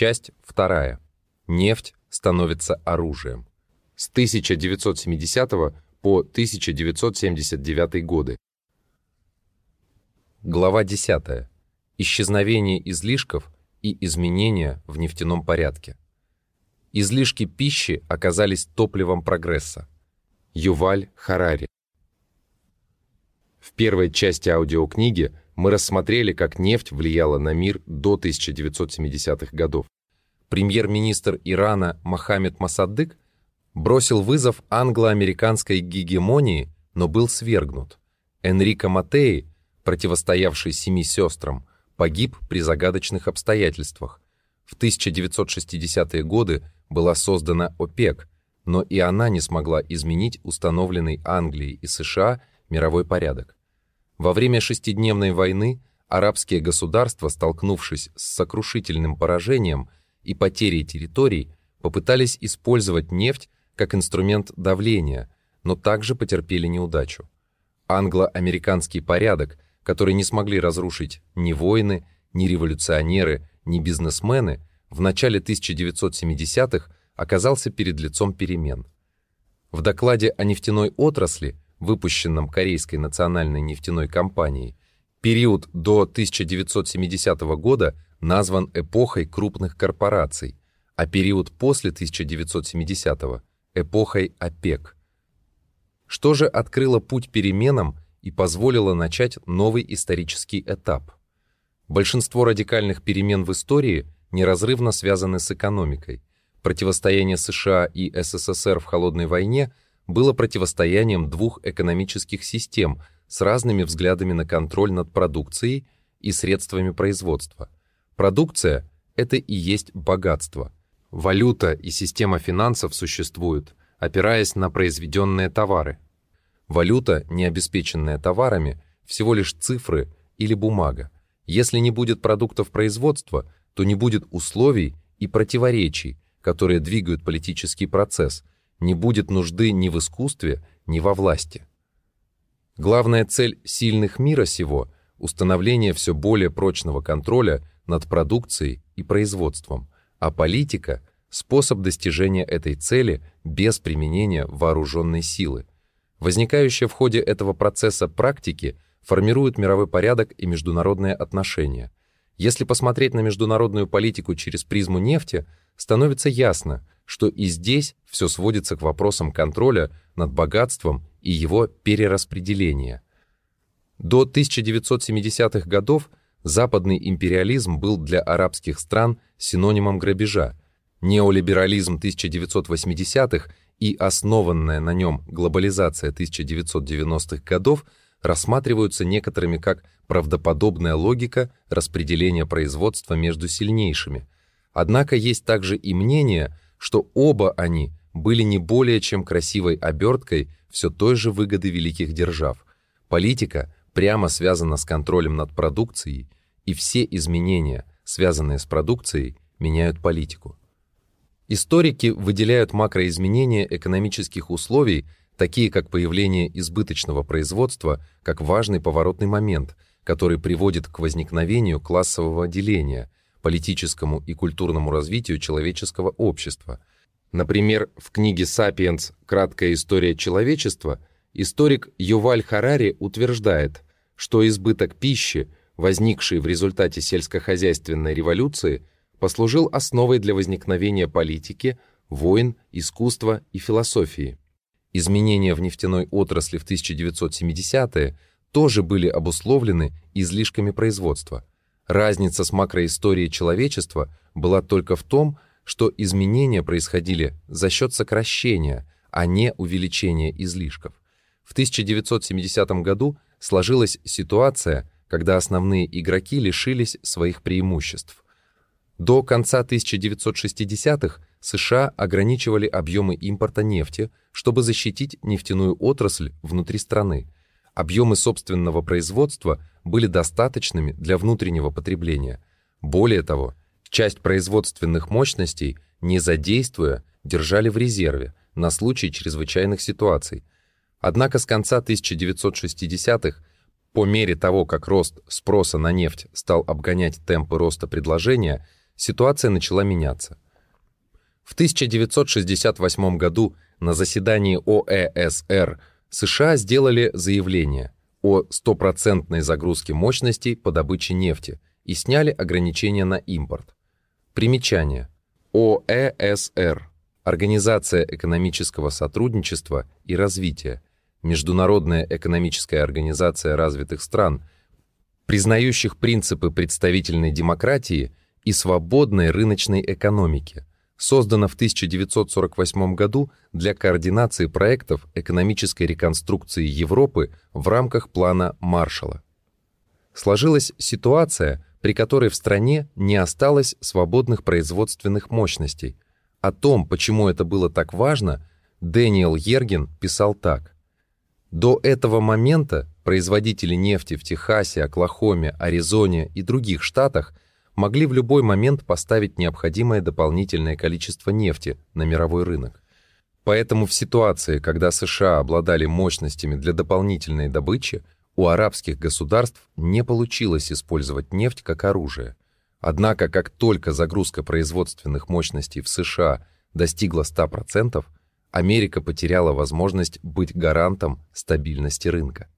Часть вторая. Нефть становится оружием. С 1970 по 1979 годы. Глава 10. Исчезновение излишков и изменения в нефтяном порядке. Излишки пищи оказались топливом прогресса. Юваль Харари. В первой части аудиокниги мы рассмотрели, как нефть влияла на мир до 1970-х годов. Премьер-министр Ирана Мохаммед Масаддык бросил вызов англо-американской гегемонии, но был свергнут. Энрико Матеи, противостоявший семи сестрам, погиб при загадочных обстоятельствах. В 1960-е годы была создана ОПЕК, но и она не смогла изменить установленный Англией и США мировой порядок. Во время шестидневной войны арабские государства, столкнувшись с сокрушительным поражением и потерей территорий, попытались использовать нефть как инструмент давления, но также потерпели неудачу. Англо-американский порядок, который не смогли разрушить ни войны, ни революционеры, ни бизнесмены, в начале 1970-х оказался перед лицом перемен. В докладе о нефтяной отрасли – выпущенном Корейской национальной нефтяной компанией, период до 1970 года назван эпохой крупных корпораций, а период после 1970 – эпохой ОПЕК. Что же открыло путь переменам и позволило начать новый исторический этап? Большинство радикальных перемен в истории неразрывно связаны с экономикой. Противостояние США и СССР в холодной войне – было противостоянием двух экономических систем с разными взглядами на контроль над продукцией и средствами производства. Продукция – это и есть богатство. Валюта и система финансов существуют, опираясь на произведенные товары. Валюта, не обеспеченная товарами, всего лишь цифры или бумага. Если не будет продуктов производства, то не будет условий и противоречий, которые двигают политический процесс – не будет нужды ни в искусстве, ни во власти. Главная цель сильных мира сего – установление все более прочного контроля над продукцией и производством, а политика – способ достижения этой цели без применения вооруженной силы. Возникающие в ходе этого процесса практики формируют мировой порядок и международные отношения. Если посмотреть на международную политику через призму нефти, становится ясно – что и здесь все сводится к вопросам контроля над богатством и его перераспределения. До 1970-х годов западный империализм был для арабских стран синонимом грабежа. Неолиберализм 1980-х и основанная на нем глобализация 1990-х годов рассматриваются некоторыми как правдоподобная логика распределения производства между сильнейшими. Однако есть также и мнение, что оба они были не более чем красивой оберткой все той же выгоды великих держав. Политика прямо связана с контролем над продукцией, и все изменения, связанные с продукцией, меняют политику. Историки выделяют макроизменения экономических условий, такие как появление избыточного производства, как важный поворотный момент, который приводит к возникновению классового деления – политическому и культурному развитию человеческого общества. Например, в книге «Сапиенс. Краткая история человечества» историк Юваль Харари утверждает, что избыток пищи, возникший в результате сельскохозяйственной революции, послужил основой для возникновения политики, войн, искусства и философии. Изменения в нефтяной отрасли в 1970-е тоже были обусловлены излишками производства – Разница с макроисторией человечества была только в том, что изменения происходили за счет сокращения, а не увеличения излишков. В 1970 году сложилась ситуация, когда основные игроки лишились своих преимуществ. До конца 1960-х США ограничивали объемы импорта нефти, чтобы защитить нефтяную отрасль внутри страны. Объемы собственного производства были достаточными для внутреннего потребления. Более того, часть производственных мощностей, не задействуя, держали в резерве на случай чрезвычайных ситуаций. Однако с конца 1960-х, по мере того, как рост спроса на нефть стал обгонять темпы роста предложения, ситуация начала меняться. В 1968 году на заседании ОЭСР США сделали заявление о стопроцентной загрузке мощностей по добыче нефти и сняли ограничения на импорт. Примечание. ОЭСР – Организация экономического сотрудничества и развития, Международная экономическая организация развитых стран, признающих принципы представительной демократии и свободной рыночной экономики, создана в 1948 году для координации проектов экономической реконструкции Европы в рамках плана Маршалла. Сложилась ситуация, при которой в стране не осталось свободных производственных мощностей. О том, почему это было так важно, Дэниел Ерген писал так. До этого момента производители нефти в Техасе, Оклахоме, Аризоне и других штатах могли в любой момент поставить необходимое дополнительное количество нефти на мировой рынок. Поэтому в ситуации, когда США обладали мощностями для дополнительной добычи, у арабских государств не получилось использовать нефть как оружие. Однако, как только загрузка производственных мощностей в США достигла 100%, Америка потеряла возможность быть гарантом стабильности рынка.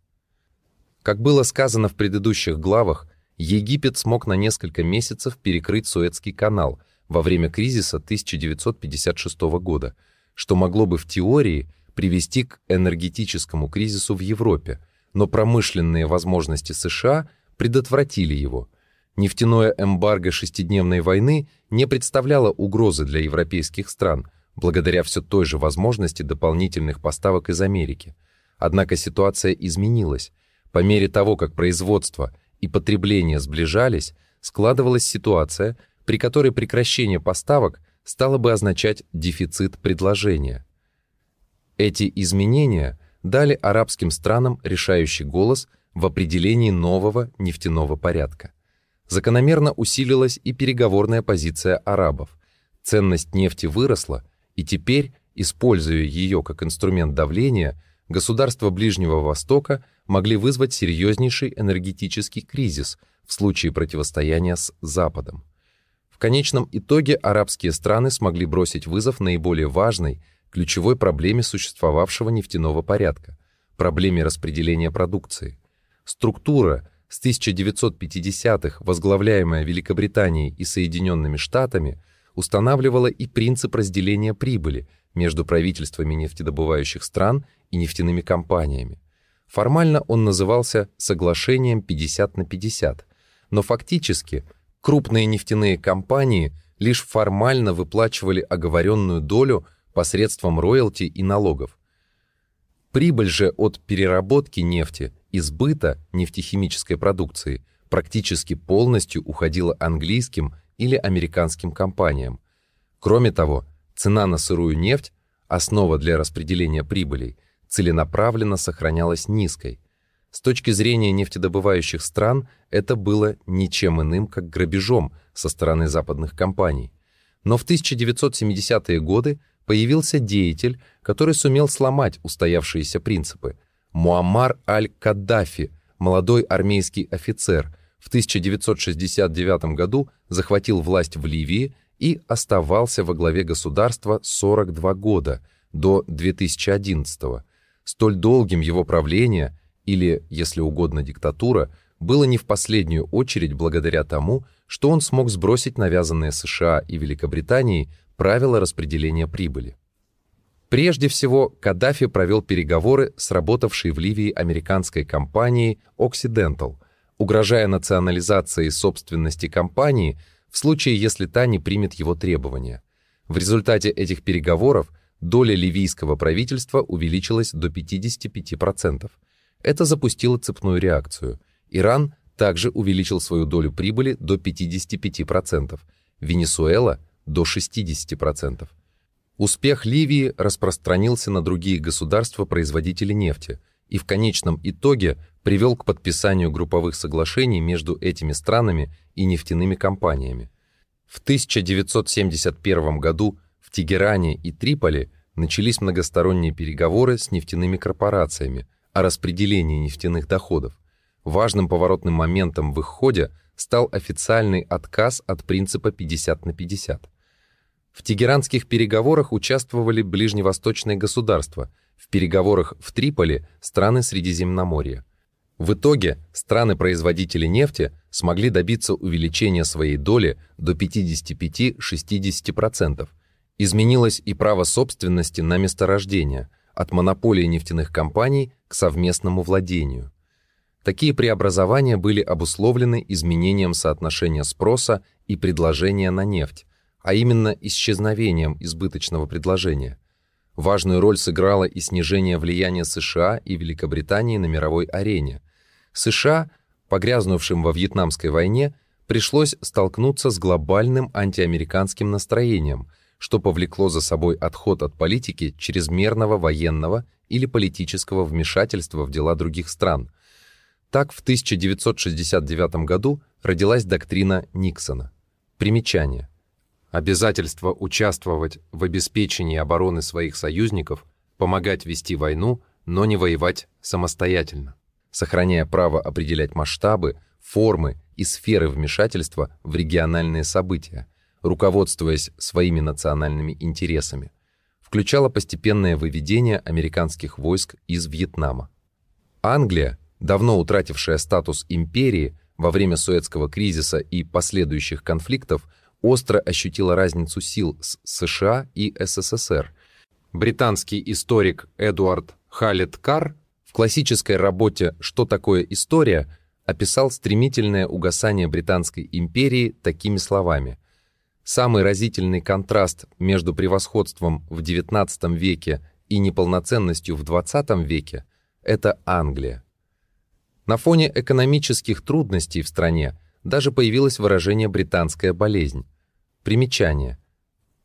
Как было сказано в предыдущих главах, Египет смог на несколько месяцев перекрыть Суэцкий канал во время кризиса 1956 года, что могло бы в теории привести к энергетическому кризису в Европе – но промышленные возможности США предотвратили его. Нефтяное эмбарго шестидневной войны не представляло угрозы для европейских стран, благодаря все той же возможности дополнительных поставок из Америки. Однако ситуация изменилась. По мере того, как производство и потребление сближались, складывалась ситуация, при которой прекращение поставок стало бы означать дефицит предложения. Эти изменения – дали арабским странам решающий голос в определении нового нефтяного порядка. Закономерно усилилась и переговорная позиция арабов. Ценность нефти выросла, и теперь, используя ее как инструмент давления, государства Ближнего Востока могли вызвать серьезнейший энергетический кризис в случае противостояния с Западом. В конечном итоге арабские страны смогли бросить вызов наиболее важной ключевой проблеме существовавшего нефтяного порядка, проблеме распределения продукции. Структура с 1950-х, возглавляемая Великобританией и Соединенными Штатами, устанавливала и принцип разделения прибыли между правительствами нефтедобывающих стран и нефтяными компаниями. Формально он назывался «Соглашением 50 на 50», но фактически крупные нефтяные компании лишь формально выплачивали оговоренную долю – посредством роялти и налогов. Прибыль же от переработки нефти и сбыта нефтехимической продукции практически полностью уходила английским или американским компаниям. Кроме того, цена на сырую нефть, основа для распределения прибылей, целенаправленно сохранялась низкой. С точки зрения нефтедобывающих стран это было ничем иным, как грабежом со стороны западных компаний. Но в 1970-е годы появился деятель, который сумел сломать устоявшиеся принципы. Муаммар аль-Каддафи, молодой армейский офицер, в 1969 году захватил власть в Ливии и оставался во главе государства 42 года, до 2011 -го. Столь долгим его правление, или, если угодно, диктатура, было не в последнюю очередь благодаря тому, что он смог сбросить навязанные США и Великобританией правила распределения прибыли. Прежде всего, Каддафи провел переговоры с работавшей в Ливии американской компанией Occidental, угрожая национализацией собственности компании в случае, если та не примет его требования. В результате этих переговоров доля ливийского правительства увеличилась до 55%. Это запустило цепную реакцию. Иран также увеличил свою долю прибыли до 55%, Венесуэла до 60%. Успех Ливии распространился на другие государства-производители нефти и в конечном итоге привел к подписанию групповых соглашений между этими странами и нефтяными компаниями. В 1971 году в Тегеране и Триполи начались многосторонние переговоры с нефтяными корпорациями о распределении нефтяных доходов. Важным поворотным моментом в их ходе стал официальный отказ от принципа 50 на 50. В тегеранских переговорах участвовали ближневосточные государства, в переговорах в Триполи – страны Средиземноморья. В итоге страны-производители нефти смогли добиться увеличения своей доли до 55-60%. Изменилось и право собственности на месторождения от монополии нефтяных компаний к совместному владению. Такие преобразования были обусловлены изменением соотношения спроса и предложения на нефть, а именно исчезновением избыточного предложения. Важную роль сыграло и снижение влияния США и Великобритании на мировой арене. США, погрязнувшим во Вьетнамской войне, пришлось столкнуться с глобальным антиамериканским настроением, что повлекло за собой отход от политики чрезмерного военного или политического вмешательства в дела других стран. Так, в 1969 году родилась доктрина Никсона. Примечание. Обязательство участвовать в обеспечении обороны своих союзников, помогать вести войну, но не воевать самостоятельно, сохраняя право определять масштабы, формы и сферы вмешательства в региональные события, руководствуясь своими национальными интересами, включало постепенное выведение американских войск из Вьетнама. Англия, давно утратившая статус империи во время Суэцкого кризиса и последующих конфликтов, остро ощутила разницу сил с США и СССР. Британский историк Эдуард Халет Карр в классической работе «Что такое история» описал стремительное угасание Британской империи такими словами. Самый разительный контраст между превосходством в XIX веке и неполноценностью в XX веке – это Англия. На фоне экономических трудностей в стране даже появилось выражение «британская болезнь». Примечание.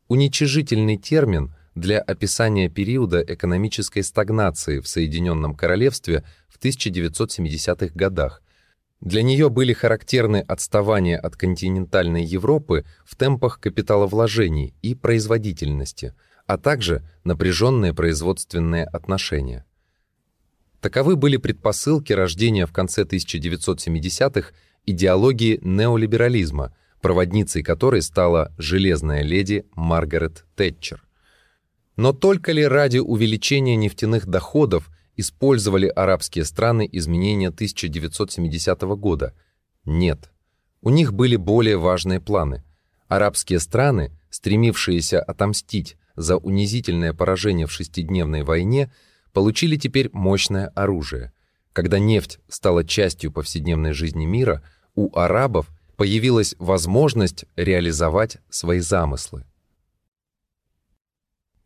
Уничижительный термин для описания периода экономической стагнации в Соединенном Королевстве в 1970-х годах. Для нее были характерны отставание от континентальной Европы в темпах капиталовложений и производительности, а также напряженные производственные отношения. Таковы были предпосылки рождения в конце 1970-х идеологии неолиберализма – проводницей которой стала железная леди Маргарет Тэтчер. Но только ли ради увеличения нефтяных доходов использовали арабские страны изменения 1970 года? Нет. У них были более важные планы. Арабские страны, стремившиеся отомстить за унизительное поражение в шестидневной войне, получили теперь мощное оружие. Когда нефть стала частью повседневной жизни мира, у арабов появилась возможность реализовать свои замыслы.